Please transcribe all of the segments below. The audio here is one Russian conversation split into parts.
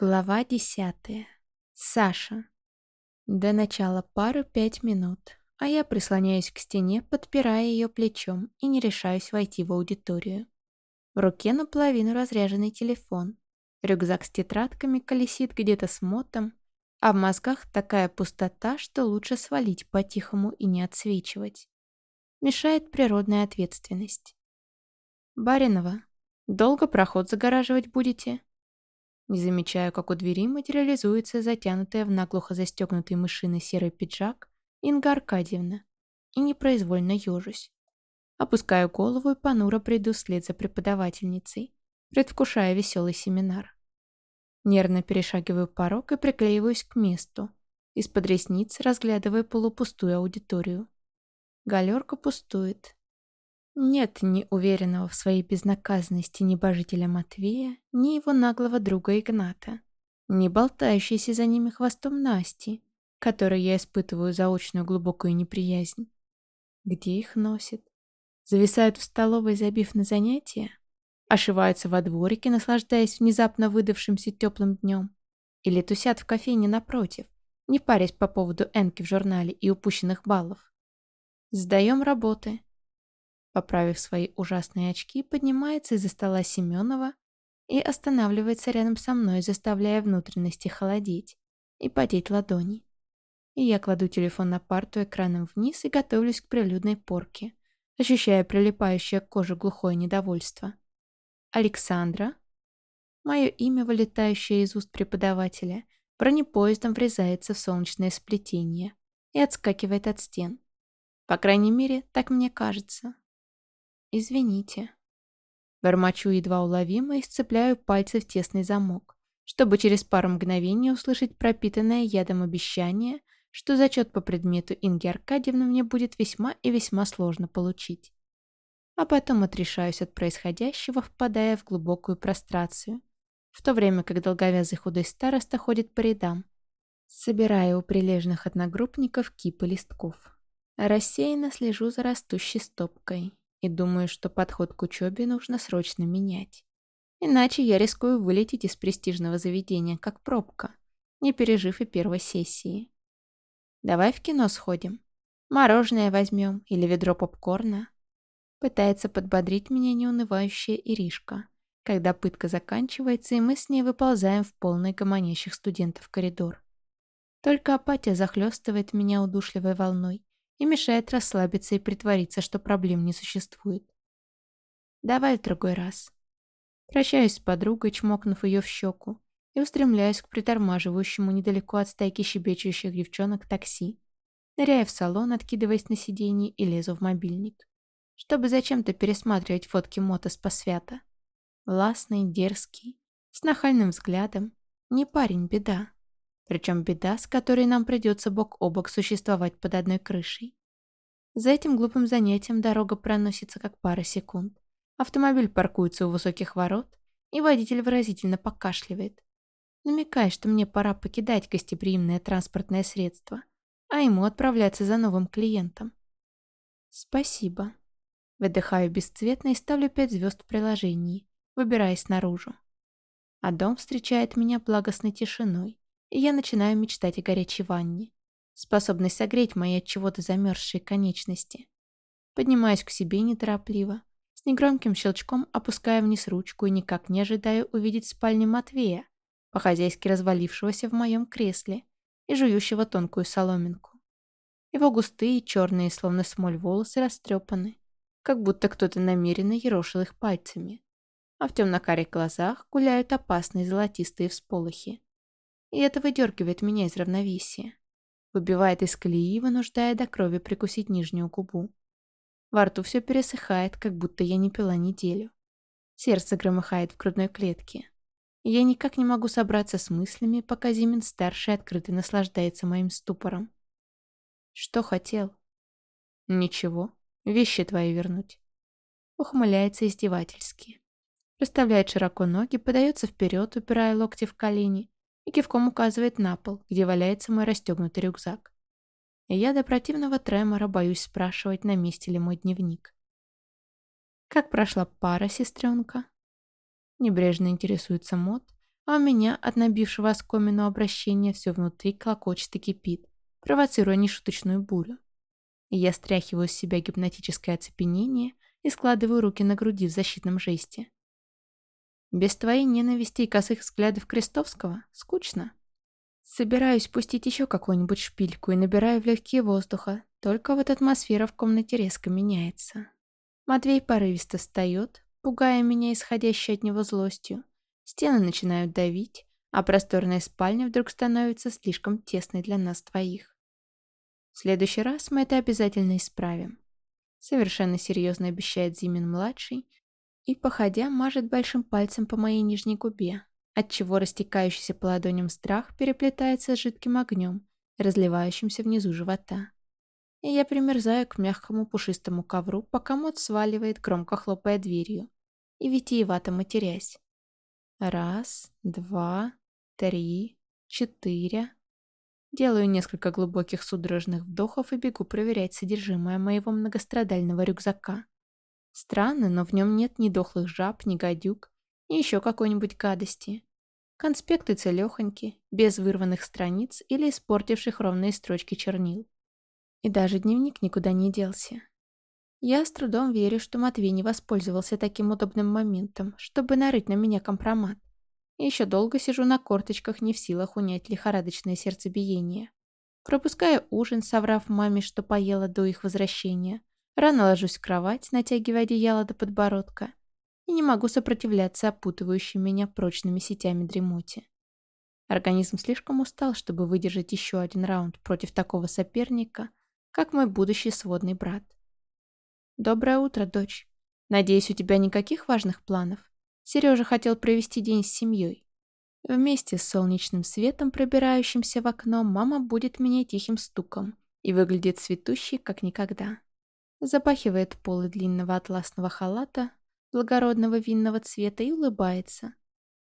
Глава десятая. Саша. До начала пары пять минут, а я прислоняюсь к стене, подпирая ее плечом и не решаюсь войти в аудиторию. В руке наполовину разряженный телефон. Рюкзак с тетрадками колесит где-то с мотом, а в мозгах такая пустота, что лучше свалить по-тихому и не отсвечивать. Мешает природная ответственность. «Баринова, долго проход загораживать будете?» Не замечаю, как у двери материализуется затянутая в наглухо застегнутый мышиный серый пиджак Инга Аркадьевна. И непроизвольно ежусь. Опускаю голову и понуро приду вслед за преподавательницей, предвкушая веселый семинар. Нервно перешагиваю порог и приклеиваюсь к месту, из-под ресниц разглядывая полупустую аудиторию. Галерка пустует, нет ни уверенного в своей безнаказанности небожителя Матвея, ни его наглого друга Игната, ни болтающейся за ними хвостом Насти, которой я испытываю заочную глубокую неприязнь. Где их носит? Зависают в столовой, забив на занятия? Ошиваются во дворике, наслаждаясь внезапно выдавшимся теплым днем? Или тусят в кофейне напротив, не парясь по поводу энки в журнале и упущенных баллов? Сдаем работы. Поправив свои ужасные очки, поднимается из-за стола Семенова и останавливается рядом со мной, заставляя внутренности холодеть и потеть ладони. И я кладу телефон на парту экраном вниз и готовлюсь к прилюдной порке, ощущая прилипающее к коже глухое недовольство. Александра. Мое имя, вылетающее из уст преподавателя, бронепоездом врезается в солнечное сплетение и отскакивает от стен. По крайней мере, так мне кажется. «Извините». Бормочу едва уловимо и сцепляю пальцы в тесный замок, чтобы через пару мгновений услышать пропитанное ядом обещание, что зачет по предмету Инги Аркадьевны мне будет весьма и весьма сложно получить. А потом отрешаюсь от происходящего, впадая в глубокую прострацию, в то время как долговязый худой староста ходит по рядам, собирая у прилежных одногруппников кипы листков. Рассеянно слежу за растущей стопкой и думаю, что подход к учебе нужно срочно менять. Иначе я рискую вылететь из престижного заведения, как пробка, не пережив и первой сессии. Давай в кино сходим. Мороженое возьмем или ведро попкорна. Пытается подбодрить меня неунывающая Иришка, когда пытка заканчивается, и мы с ней выползаем в полный гомонящих студентов коридор. Только апатия захлестывает меня удушливой волной, и мешает расслабиться и притвориться, что проблем не существует. Давай в другой раз. Прощаюсь с подругой, чмокнув ее в щеку, и устремляюсь к притормаживающему недалеко от стайки щебечущих девчонок такси. Ныряя в салон, откидываясь на сиденье и лезу в мобильник. Чтобы зачем-то пересматривать фотки Мотос по свято. Властный, дерзкий, с нахальным взглядом. Не парень, беда. Причем беда, с которой нам придется бок о бок существовать под одной крышей. За этим глупым занятием дорога проносится как пара секунд. Автомобиль паркуется у высоких ворот, и водитель выразительно покашливает, намекая, что мне пора покидать гостеприимное транспортное средство, а ему отправляться за новым клиентом. Спасибо. Выдыхаю бесцветно и ставлю пять звезд в приложении, выбираясь наружу. А дом встречает меня благостной тишиной и я начинаю мечтать о горячей ванне, способной согреть мои от чего-то замерзшие конечности. Поднимаюсь к себе неторопливо, с негромким щелчком опуская вниз ручку и никак не ожидаю увидеть спальню Матвея, по-хозяйски развалившегося в моем кресле и жующего тонкую соломинку. Его густые, черные, словно смоль волосы растрепаны, как будто кто-то намеренно ерошил их пальцами, а в темно-карих глазах гуляют опасные золотистые всполохи. И это выдергивает меня из равновесия. Выбивает из колеи, вынуждая до крови прикусить нижнюю губу. Во рту все пересыхает, как будто я не пила неделю. Сердце громыхает в грудной клетке. Я никак не могу собраться с мыслями, пока Зимин-старший открыто наслаждается моим ступором. Что хотел? Ничего. Вещи твои вернуть. Ухмыляется издевательски. Расставляет широко ноги, подается вперед, упирая локти в колени, и кивком указывает на пол, где валяется мой расстегнутый рюкзак. И я до противного тремора боюсь спрашивать, на месте ли мой дневник. «Как прошла пара, сестренка?» Небрежно интересуется Мот, а у меня от набившего оскомину обращения все внутри клокочет и кипит, провоцируя нешуточную бурю. И я стряхиваю с себя гипнотическое оцепенение и складываю руки на груди в защитном жесте. Без твоей ненависти и косых взглядов Крестовского скучно. Собираюсь пустить еще какую-нибудь шпильку и набираю в легкие воздуха, только вот атмосфера в комнате резко меняется. Матвей порывисто встает, пугая меня исходящей от него злостью. Стены начинают давить, а просторная спальня вдруг становится слишком тесной для нас двоих. В следующий раз мы это обязательно исправим. Совершенно серьезно обещает Зимин-младший и, походя, мажет большим пальцем по моей нижней губе, отчего растекающийся по ладоням страх переплетается с жидким огнем, разливающимся внизу живота. И я примерзаю к мягкому пушистому ковру, пока мод сваливает, громко хлопая дверью, и витиевато матерясь. Раз, два, три, четыре. Делаю несколько глубоких судорожных вдохов и бегу проверять содержимое моего многострадального рюкзака. Странно, но в нем нет ни дохлых жаб, ни гадюк, ни еще какой-нибудь гадости. Конспекты целехоньки, без вырванных страниц или испортивших ровные строчки чернил. И даже дневник никуда не делся. Я с трудом верю, что Матвей не воспользовался таким удобным моментом, чтобы нарыть на меня компромат. И еще долго сижу на корточках, не в силах унять лихорадочное сердцебиение. Пропускаю ужин, соврав маме, что поела до их возвращения. Рано ложусь в кровать, натягивая одеяло до подбородка. И не могу сопротивляться опутывающим меня прочными сетями дремоте. Организм слишком устал, чтобы выдержать еще один раунд против такого соперника, как мой будущий сводный брат. «Доброе утро, дочь. Надеюсь, у тебя никаких важных планов? Сережа хотел провести день с семьей. Вместе с солнечным светом, пробирающимся в окно, мама будет меня тихим стуком и выглядит цветущей, как никогда. Запахивает полы длинного атласного халата, благородного винного цвета и улыбается.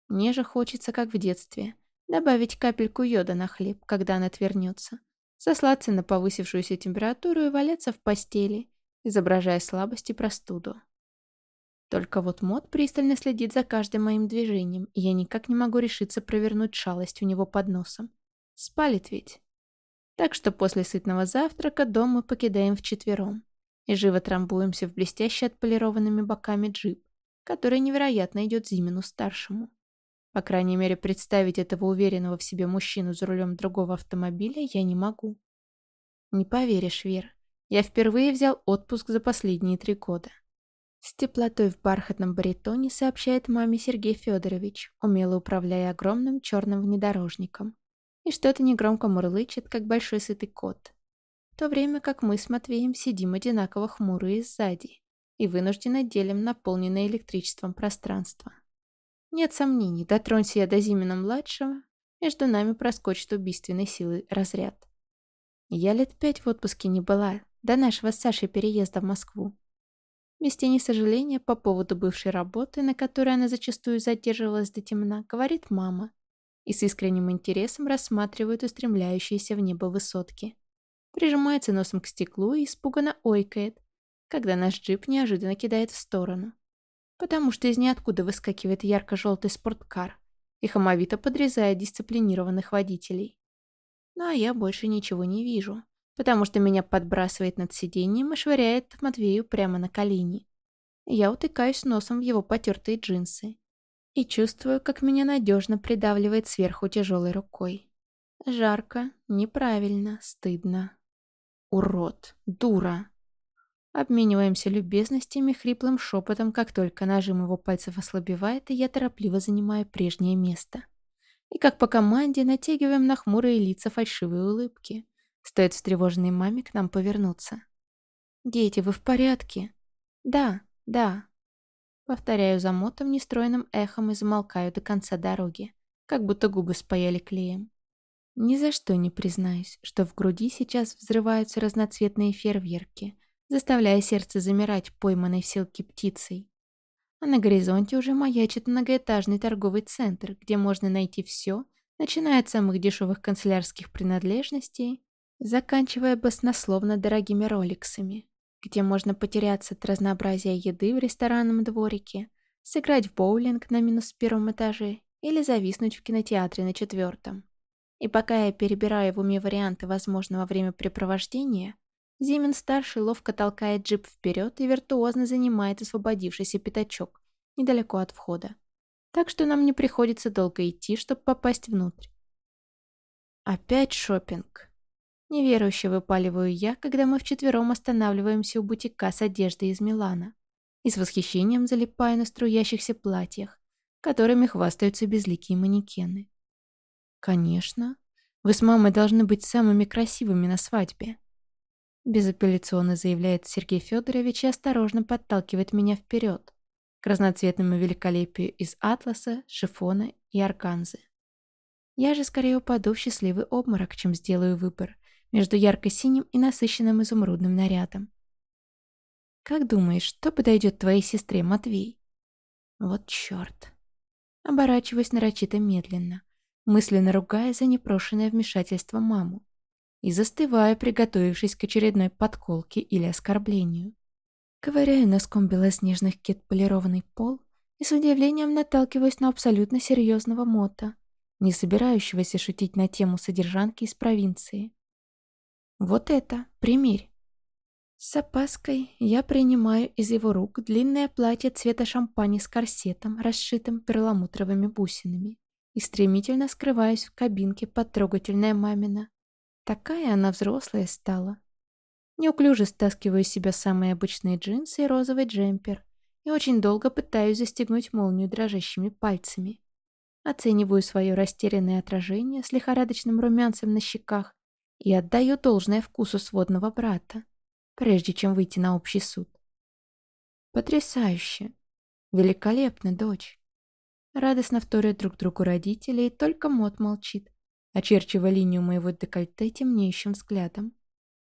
Мне же хочется, как в детстве, добавить капельку йода на хлеб, она отвернется, сослаться на повысившуюся температуру и валяться в постели, изображая слабость и простуду. Только вот Мод пристально следит за каждым моим движением, и я никак не могу решиться провернуть шалость у него под носом. Спалит ведь. Так что после сытного завтрака дом мы покидаем вчетвером и живо трамбуемся в блестяще отполированными боками джип, который невероятно идет Зимину-старшему. По крайней мере, представить этого уверенного в себе мужчину за рулем другого автомобиля я не могу. Не поверишь, Вер, я впервые взял отпуск за последние три года. С теплотой в бархатном баритоне сообщает маме Сергей Федорович, умело управляя огромным черным внедорожником. И что-то негромко мурлычет, как большой сытый кот. То время как мы с Матвеем сидим одинаково хмурые сзади и вынужденно делим наполненное электричеством пространство. Нет сомнений, дотронься я до Зимина-младшего, между нами проскочит убийственной силы разряд. Я лет пять в отпуске не была, до нашего с Сашей переезда в Москву. Без тени сожаления по поводу бывшей работы, на которой она зачастую задерживалась до темна, говорит мама. И с искренним интересом рассматривает устремляющиеся в небо высотки. Прижимается носом к стеклу и испуганно ойкает, когда наш джип неожиданно кидает в сторону. Потому что из ниоткуда выскакивает ярко-желтый спорткар и хамовито подрезает дисциплинированных водителей. Ну а я больше ничего не вижу потому что меня подбрасывает над сиденьем и швыряет Матвею прямо на колени. Я утыкаюсь носом в его потертые джинсы и чувствую, как меня надежно придавливает сверху тяжелой рукой. Жарко, неправильно, стыдно. Урод, дура. Обмениваемся любезностями хриплым шепотом, как только нажим его пальцев ослабевает, и я торопливо занимаю прежнее место. И как по команде натягиваем на хмурые лица фальшивые улыбки. Стоит встревоженной маме к нам повернуться. «Дети, вы в порядке?» «Да, да». Повторяю за мотом нестроенным эхом и замолкаю до конца дороги, как будто губы спаяли клеем. Ни за что не признаюсь, что в груди сейчас взрываются разноцветные фейерверки, заставляя сердце замирать пойманной в селке птицей. А на горизонте уже маячит многоэтажный торговый центр, где можно найти все, начиная от самых дешевых канцелярских принадлежностей заканчивая баснословно дорогими роликсами, где можно потеряться от разнообразия еды в ресторанном дворике, сыграть в боулинг на минус первом этаже или зависнуть в кинотеатре на четвертом. И пока я перебираю в уме варианты возможного времяпрепровождения, Зимин-старший ловко толкает джип вперед и виртуозно занимает освободившийся пятачок недалеко от входа. Так что нам не приходится долго идти, чтобы попасть внутрь. Опять шопинг. Неверующе выпаливаю я, когда мы вчетвером останавливаемся у бутика с одеждой из Милана и с восхищением залипаю на струящихся платьях, которыми хвастаются безликие манекены. «Конечно. Вы с мамой должны быть самыми красивыми на свадьбе». Безапелляционно заявляет Сергей Федорович и осторожно подталкивает меня вперед к разноцветному великолепию из атласа, шифона и арканзы. Я же скорее упаду в счастливый обморок, чем сделаю выбор между ярко-синим и насыщенным изумрудным нарядом. «Как думаешь, что подойдет твоей сестре, Матвей?» «Вот черт!» Оборачиваясь нарочито медленно мысленно ругая за непрошенное вмешательство маму, и застывая, приготовившись к очередной подколке или оскорблению. Ковыряя носком белоснежных кет полированный пол и с удивлением наталкиваюсь на абсолютно серьезного мота, не собирающегося шутить на тему содержанки из провинции. «Вот это, примерь!» С опаской я принимаю из его рук длинное платье цвета шампани с корсетом, расшитым перламутровыми бусинами и стремительно скрываюсь в кабинке под трогательная мамина. Такая она взрослая стала. Неуклюже стаскиваю с себя самые обычные джинсы и розовый джемпер и очень долго пытаюсь застегнуть молнию дрожащими пальцами. Оцениваю свое растерянное отражение с лихорадочным румянцем на щеках и отдаю должное вкусу сводного брата, прежде чем выйти на общий суд. Потрясающе! Великолепно, дочь! Радостно вторят друг другу родители, и только Мот молчит, очерчивая линию моего декольте темнеющим взглядом.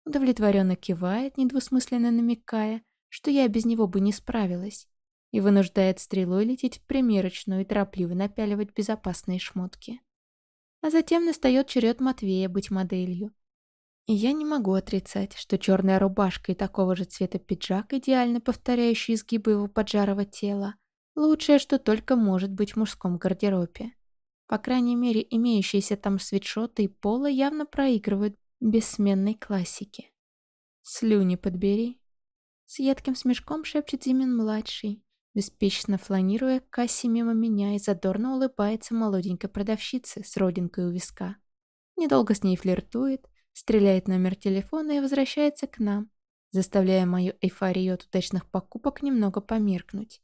Удовлетворенно кивает, недвусмысленно намекая, что я без него бы не справилась, и вынуждает стрелой лететь в примерочную и торопливо напяливать безопасные шмотки. А затем настает черед Матвея быть моделью. И я не могу отрицать, что черная рубашка и такого же цвета пиджак, идеально повторяющий изгибы его поджарого тела, Лучшее, что только может быть в мужском гардеробе. По крайней мере, имеющиеся там свитшоты и поло явно проигрывают бессменной классике. «Слюни подбери». С едким смешком шепчет Зимин-младший, беспечно фланируя к кассе мимо меня и задорно улыбается молоденькой продавщице с родинкой у виска. Недолго с ней флиртует, стреляет номер телефона и возвращается к нам, заставляя мою эйфорию от удачных покупок немного померкнуть.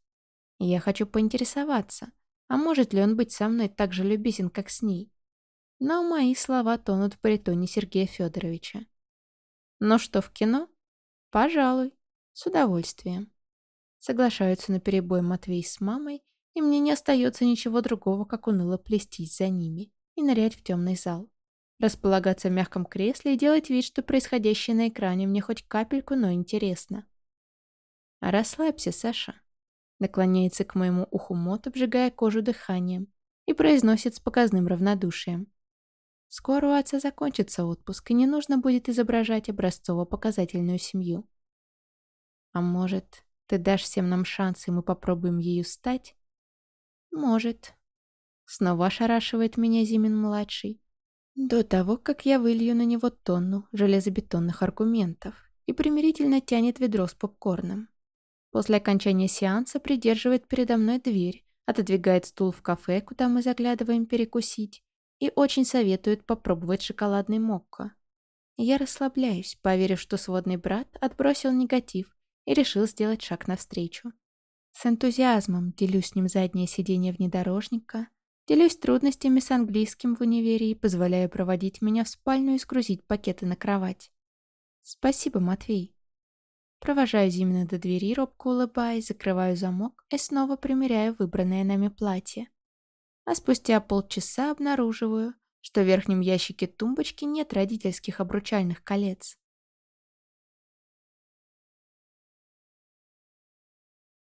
Я хочу поинтересоваться, а может ли он быть со мной так же любезен, как с ней? Но мои слова тонут в баритоне Сергея Федоровича. Ну что, в кино? Пожалуй. С удовольствием. Соглашаются на перебой Матвей с мамой, и мне не остается ничего другого, как уныло плестись за ними и нырять в темный зал. Располагаться в мягком кресле и делать вид, что происходящее на экране мне хоть капельку, но интересно. Расслабься, Саша. Наклоняется к моему уху Мот, обжигая кожу дыханием, и произносит с показным равнодушием. Скоро у отца закончится отпуск, и не нужно будет изображать образцово-показательную семью. А может, ты дашь всем нам шанс, и мы попробуем ею стать? Может. Снова ошарашивает меня Зимин-младший. До того, как я вылью на него тонну железобетонных аргументов и примирительно тянет ведро с попкорном. После окончания сеанса придерживает передо мной дверь, отодвигает стул в кафе, куда мы заглядываем перекусить, и очень советует попробовать шоколадный мокко. Я расслабляюсь, поверив, что сводный брат отбросил негатив и решил сделать шаг навстречу. С энтузиазмом делюсь с ним заднее сиденье внедорожника, делюсь трудностями с английским в универе и позволяю проводить меня в спальню и сгрузить пакеты на кровать. Спасибо, Матвей. Провожаю Зимина до двери, робко улыбаясь, закрываю замок и снова примеряю выбранное нами платье. А спустя полчаса обнаруживаю, что в верхнем ящике тумбочки нет родительских обручальных колец.